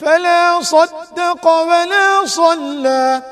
فلا صدق ولا صلى.